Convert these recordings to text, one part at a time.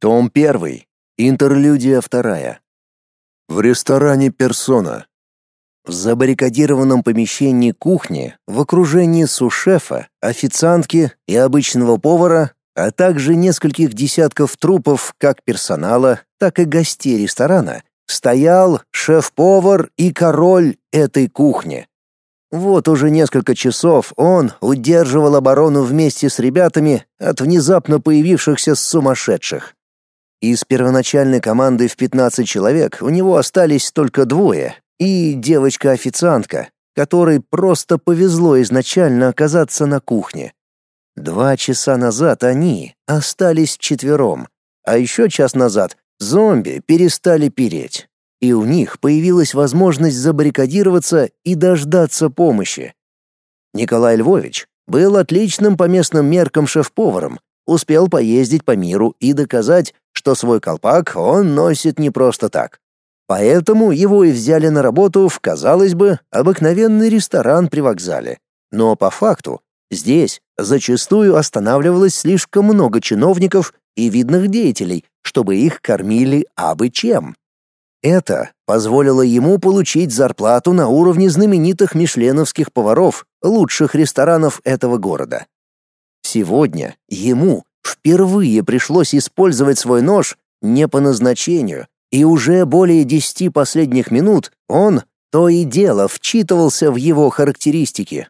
Том 1. Интерлюдия 2. В ресторане «Персона». В забаррикадированном помещении кухни, в окружении сушефа, официантки и обычного повара, а также нескольких десятков трупов как персонала, так и гостей ресторана, стоял шеф-повар и король этой кухни. Вот уже несколько часов он удерживал оборону вместе с ребятами от внезапно появившихся сумасшедших. Из первоначальной команды в 15 человек у него остались только двое и девочка-официантка, которой просто повезло изначально оказаться на кухне. Два часа назад они остались четвером, а еще час назад зомби перестали переть, и у них появилась возможность забаррикадироваться и дождаться помощи. Николай Львович был отличным по местным меркам шеф-поваром, успел поездить по миру и доказать, что свой колпак он носит не просто так. Поэтому его и взяли на работу в, казалось бы, обыкновенный ресторан при вокзале. Но по факту здесь зачастую останавливалось слишком много чиновников и видных деятелей, чтобы их кормили абы чем. Это позволило ему получить зарплату на уровне знаменитых мишленовских поваров лучших ресторанов этого города. Сегодня ему впервые пришлось использовать свой нож не по назначению, и уже более десяти последних минут он то и дело вчитывался в его характеристики.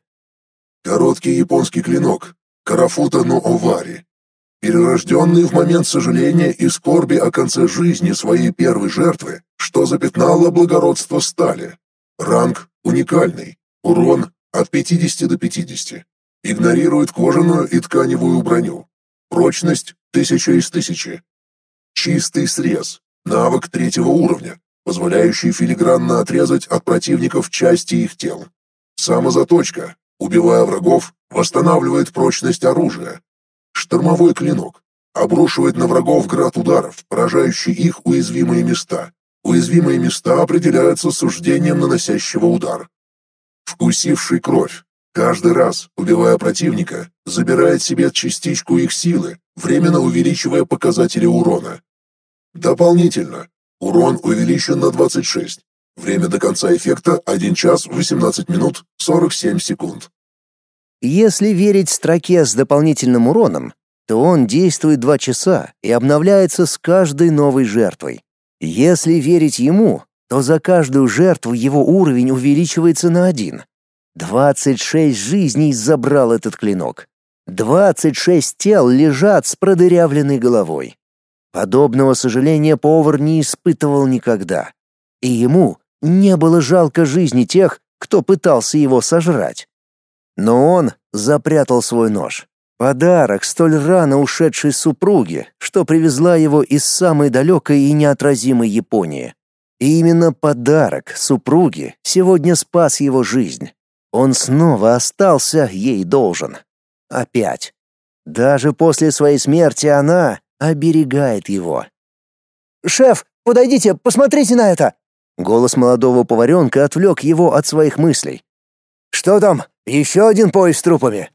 Короткий японский клинок, Карафута но Овари. Перерожденный в момент сожаления и скорби о конце жизни своей первой жертвы, что запятнало благородство стали. Ранг уникальный, урон от 50 до 50. Игнорирует кожаную и тканевую броню. Прочность – тысяча из тысячи. Чистый срез. Навык третьего уровня, позволяющий филигранно отрезать от противников части их тел. Самозаточка. Убивая врагов, восстанавливает прочность оружия. Штормовой клинок. Обрушивает на врагов град ударов, поражающий их уязвимые места. Уязвимые места определяются суждением наносящего удар. Вкусивший кровь. Каждый раз, убивая противника, забирает себе частичку их силы, временно увеличивая показатели урона. Дополнительно, урон увеличен на 26. Время до конца эффекта 1 час 18 минут 47 секунд. Если верить строке с дополнительным уроном, то он действует 2 часа и обновляется с каждой новой жертвой. Если верить ему, то за каждую жертву его уровень увеличивается на один. Двадцать шесть жизней забрал этот клинок. Двадцать шесть тел лежат с продырявленной головой. Подобного сожаления повар не испытывал никогда. И ему не было жалко жизни тех, кто пытался его сожрать. Но он запрятал свой нож. Подарок столь рано ушедшей супруге, что привезла его из самой далекой и неотразимой Японии. И именно подарок супруге сегодня спас его жизнь. Он снова остался ей должен. Опять. Даже после своей смерти она оберегает его. «Шеф, подойдите, посмотрите на это!» Голос молодого поваренка отвлек его от своих мыслей. «Что там? Еще один поезд с трупами?»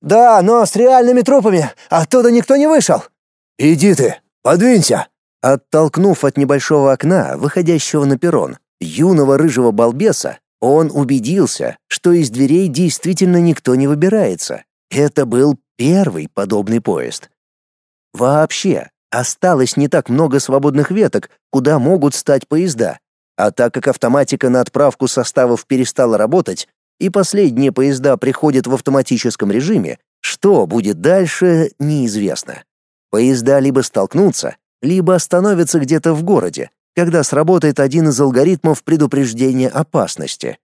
«Да, но с реальными трупами. Оттуда никто не вышел». «Иди ты, подвинься!» Оттолкнув от небольшого окна, выходящего на перрон, юного рыжего балбеса, он убедился, что из дверей действительно никто не выбирается. Это был первый подобный поезд. Вообще, осталось не так много свободных веток, куда могут стать поезда. А так как автоматика на отправку составов перестала работать, и последние поезда приходят в автоматическом режиме, что будет дальше, неизвестно. Поезда либо столкнутся, либо остановятся где-то в городе, когда сработает один из алгоритмов предупреждения опасности.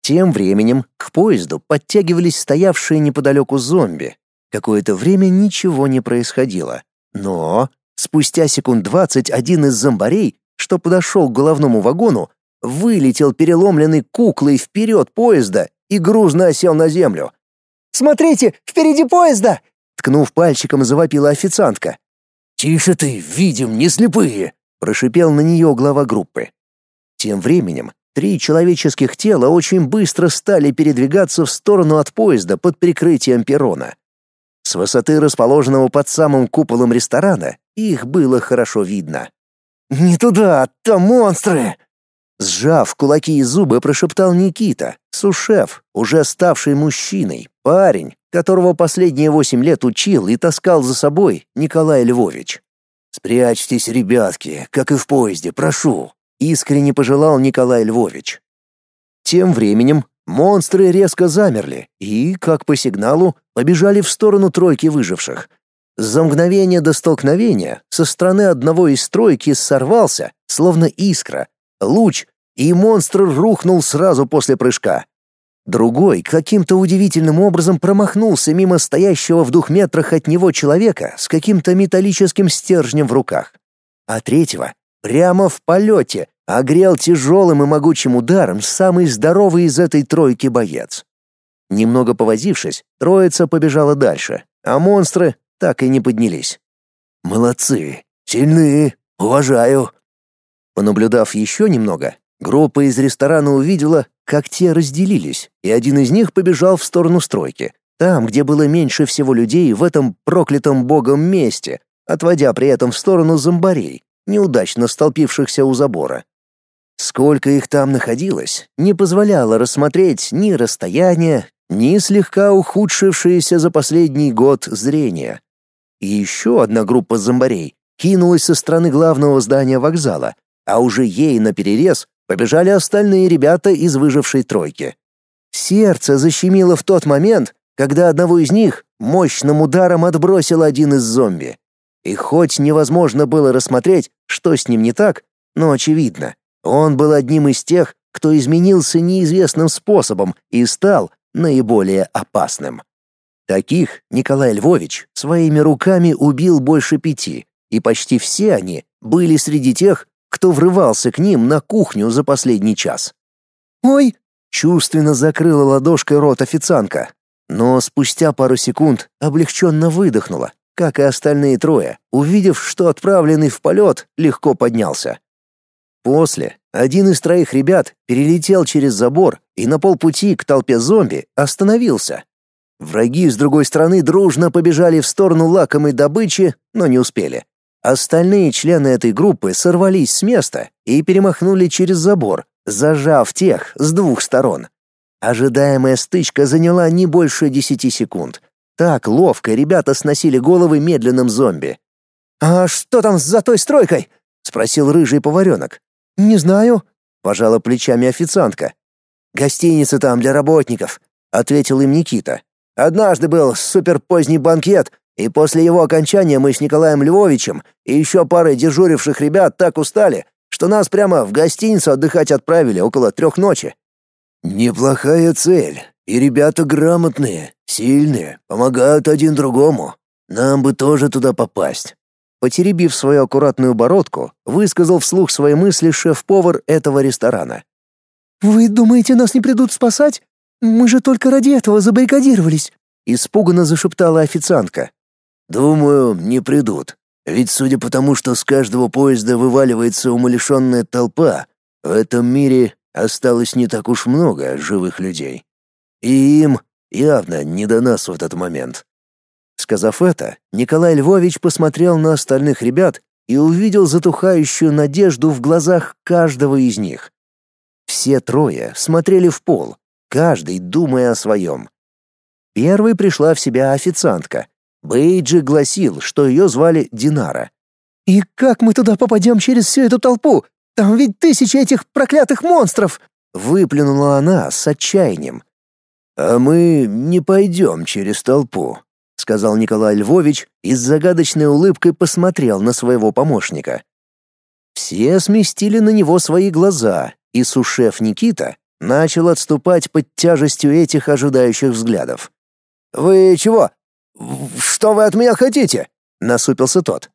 Тем временем к поезду подтягивались стоявшие неподалеку зомби. Какое-то время ничего не происходило. Но спустя секунд двадцать один из зомбарей, что подошел к головному вагону, вылетел переломленной куклой вперед поезда и грузно осел на землю. «Смотрите, впереди поезда!» Ткнув пальчиком, завопила официантка. «Тише ты, видим, не слепые!» Прошипел на нее глава группы. Тем временем три человеческих тела очень быстро стали передвигаться в сторону от поезда под прикрытием перрона. С высоты расположенного под самым куполом ресторана их было хорошо видно. «Не туда, там монстры!» Сжав кулаки и зубы, прошептал Никита, сушеф, уже ставший мужчиной, парень, которого последние восемь лет учил и таскал за собой Николай Львович. «Спрячьтесь, ребятки, как и в поезде, прошу», — искренне пожелал Николай Львович. Тем временем монстры резко замерли и, как по сигналу, побежали в сторону тройки выживших. За мгновение до столкновения со стороны одного из тройки сорвался, словно искра, луч, и монстр рухнул сразу после прыжка. Другой каким-то удивительным образом промахнулся мимо стоящего в двух метрах от него человека с каким-то металлическим стержнем в руках. А третьего прямо в полете огрел тяжелым и могучим ударом самый здоровый из этой тройки боец. Немного повозившись, троица побежала дальше, а монстры так и не поднялись. «Молодцы! Сильные! Уважаю!» Понаблюдав еще немного, группа из ресторана увидела, как те разделились, и один из них побежал в сторону стройки, там, где было меньше всего людей в этом проклятом богом месте, отводя при этом в сторону зомбарей, неудачно столпившихся у забора. Сколько их там находилось, не позволяло рассмотреть ни расстояние, ни слегка ухудшившееся за последний год зрение. И еще одна группа зомбарей кинулась со стороны главного здания вокзала, а уже ей наперерез побежали остальные ребята из выжившей тройки. Сердце защемило в тот момент, когда одного из них мощным ударом отбросил один из зомби. И хоть невозможно было рассмотреть, что с ним не так, но очевидно, он был одним из тех, кто изменился неизвестным способом и стал наиболее опасным. Таких Николай Львович своими руками убил больше пяти, и почти все они были среди тех, кто врывался к ним на кухню за последний час. «Ой!» — чувственно закрыла ладошкой рот официантка, но спустя пару секунд облегченно выдохнула, как и остальные трое, увидев, что отправленный в полет легко поднялся. После один из троих ребят перелетел через забор и на полпути к толпе зомби остановился. Враги с другой стороны дружно побежали в сторону лакомой добычи, но не успели. Остальные члены этой группы сорвались с места и перемахнули через забор, зажав тех с двух сторон. Ожидаемая стычка заняла не больше десяти секунд. Так ловко ребята сносили головы медленным зомби. «А что там за той стройкой?» — спросил рыжий поваренок. «Не знаю», — пожала плечами официантка. «Гостиница там для работников», — ответил им Никита. «Однажды был суперпоздний банкет, и после его окончания мы с Николаем Львовичем и еще парой дежуривших ребят так устали, что нас прямо в гостиницу отдыхать отправили около трех ночи. Неплохая цель. И ребята грамотные, сильные, помогают один другому. Нам бы тоже туда попасть. Потеребив свою аккуратную бородку, высказал вслух свои мысли шеф-повар этого ресторана. «Вы думаете, нас не придут спасать? Мы же только ради этого забаррикадировались!» Испуганно зашептала официантка. Думаю, не придут. Ведь судя по тому, что с каждого поезда вываливается умалишенная толпа, в этом мире осталось не так уж много живых людей. И им явно не до нас в этот момент. Сказав это, Николай Львович посмотрел на остальных ребят и увидел затухающую надежду в глазах каждого из них. Все трое смотрели в пол, каждый думая о своем. Первой пришла в себя официантка, Бейджи гласил, что ее звали Динара. «И как мы туда попадем через всю эту толпу? Там ведь тысячи этих проклятых монстров!» Выплюнула она с отчаянием. «А мы не пойдем через толпу», — сказал Николай Львович и с загадочной улыбкой посмотрел на своего помощника. Все сместили на него свои глаза, и сушеф Никита начал отступать под тяжестью этих ожидающих взглядов. «Вы чего, «Что вы от меня хотите?» — насупился тот.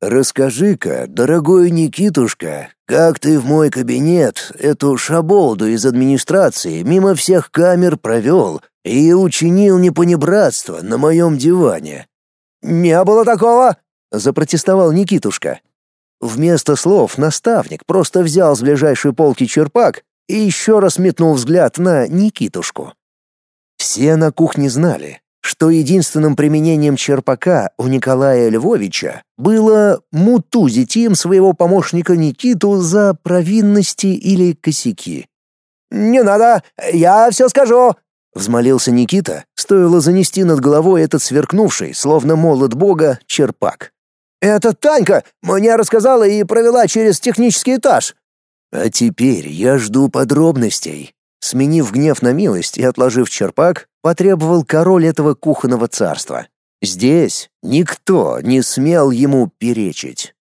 «Расскажи-ка, дорогой Никитушка, как ты в мой кабинет эту шаболду из администрации мимо всех камер провел и учинил непонебратство на моем диване?» «Не было такого!» — запротестовал Никитушка. Вместо слов наставник просто взял с ближайшей полки черпак и еще раз метнул взгляд на Никитушку. Все на кухне знали, что единственным применением черпака у Николая Львовича было мутузить им своего помощника Никиту за провинности или косяки. «Не надо, я все скажу!» — взмолился Никита, стоило занести над головой этот сверкнувший, словно молот бога, черпак. «Это Танька мне рассказала и провела через технический этаж». «А теперь я жду подробностей», Сменив гнев на милость и отложив черпак, потребовал король этого кухонного царства. Здесь никто не смел ему перечить.